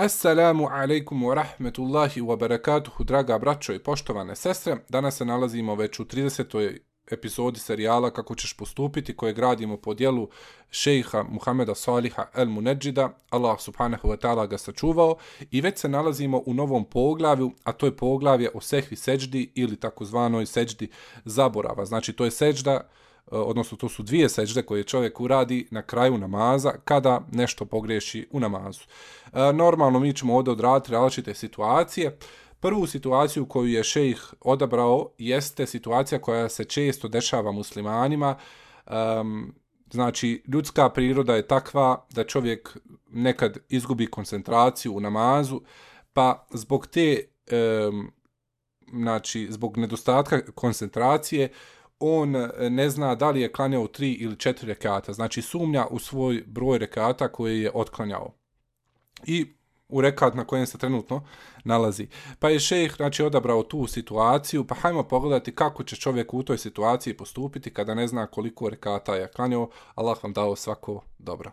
Assalamu alaikum wa rahmetullahi wa barakatuhu, draga braćo i poštovane sestre. Danas se nalazimo već u 30. epizodi serijala Kako ćeš postupiti, koje gradimo po dijelu šejha Muhameda Saliha el Munedžida. Allah subhanahu wa ta'ala ga sačuvao. I već se nalazimo u novom poglavlju, a to je poglavlje o sehvi seđdi ili takozvanoj seđdi zaborava. Znači, to je seđda E, odnosno to su dvije seđde koje čovjek uradi na kraju namaza kada nešto pogreši u namazu. E, normalno mi ćemo ovdje odraditi različite situacije. Prvu situaciju koju je šejh odabrao jeste situacija koja se često dešava muslimanima. Um, znači, ljudska priroda je takva da čovjek nekad izgubi koncentraciju u namazu, pa zbog te, um, znači, zbog nedostatka koncentracije, on eh, ne zna da li je klanjao tri ili četiri rekata, znači sumnja u svoj broj rekata koje je otklanjao. I u rekat na kojem se trenutno nalazi. Pa je šejh znači, odabrao tu situaciju, pa hajmo pogledati kako će čovjek u toj situaciji postupiti kada ne zna koliko rekata je klanjao. Allah vam dao svako dobro.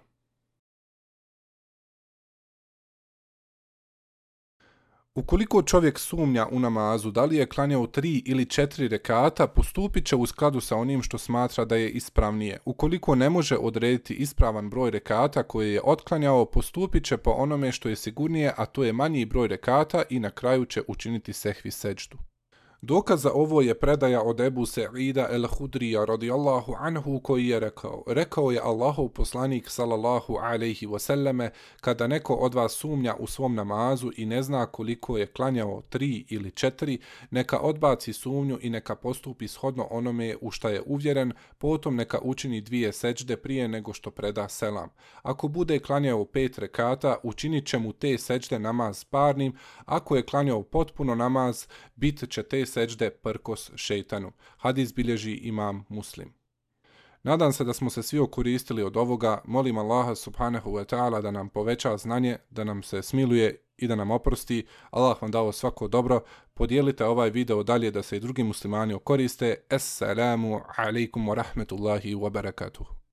Ukoliko čovjek sumnja u namazu da li je klanjao tri ili četiri rekata, postupit će u skladu sa onim što smatra da je ispravnije. Ukoliko ne može odrediti ispravan broj rekata koje je otklanjao, postupit će po onome što je sigurnije, a to je manji broj rekata i na kraju će učiniti sehvi seđdu. Dokaz za ovo je predaja od Ebu Sa'ida el-Hudrija radijallahu anhu koji je rekao Rekao je Allahov poslanik sallallahu alaihi wasallame kada neko od vas sumnja u svom namazu i ne zna koliko je klanjao tri ili četiri, neka odbaci sumnju i neka postupi shodno onome u šta je uvjeren, potom neka učini dvije seđde prije nego što preda selam. Ako bude klanjao pet rekata, učinit će mu te seđde namaz parnim, ako je klanjao potpuno namaz, bit će te seđde prkos šeitanu. Hadis bilježi imam muslim. Nadam se da smo se svi okoristili od ovoga. Molim Allaha subhanahu wa ta'ala da nam poveća znanje, da nam se smiluje i da nam oprosti. Allah vam dao svako dobro. Podijelite ovaj video dalje da se i drugi muslimani okoriste. Assalamu alaikum wa rahmetullahi wa barakatuhu.